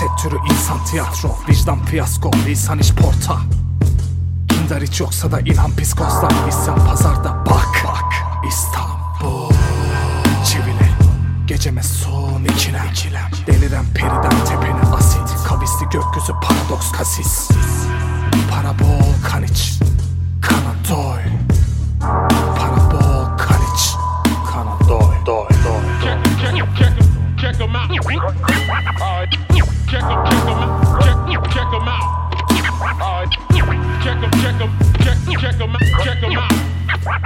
Sektörü insan tiyatro Vicdan fiyasko Lisan iş porta Kindar hiç yoksa da ilham psikozdan İsyan pazarda.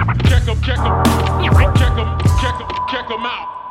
Check them, check them, check them, check them, out.